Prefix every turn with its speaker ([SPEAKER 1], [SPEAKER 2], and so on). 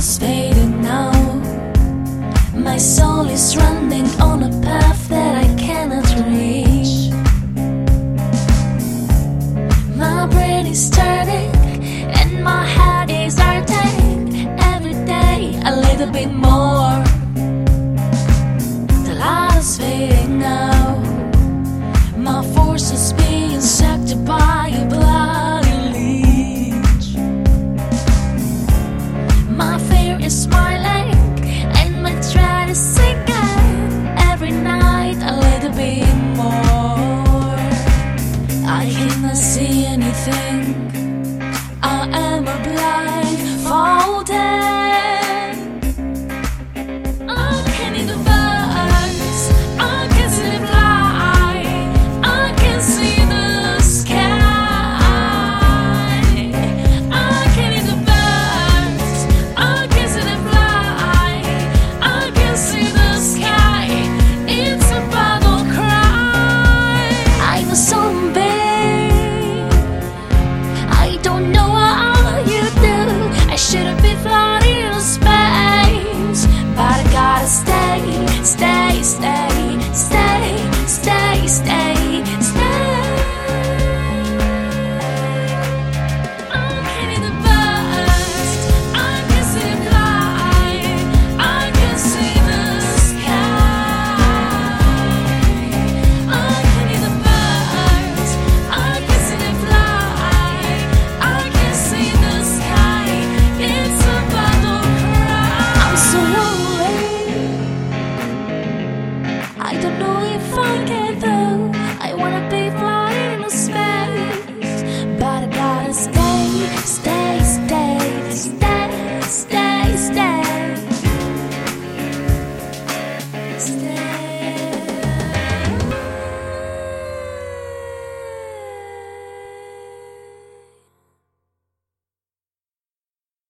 [SPEAKER 1] is fading now. My soul is running on a path that I cannot reach. My brain is turning and my head is hurting. Every day a little bit more. The light is fading now. smiling and try to sing it every night a little bit more. I cannot see anything.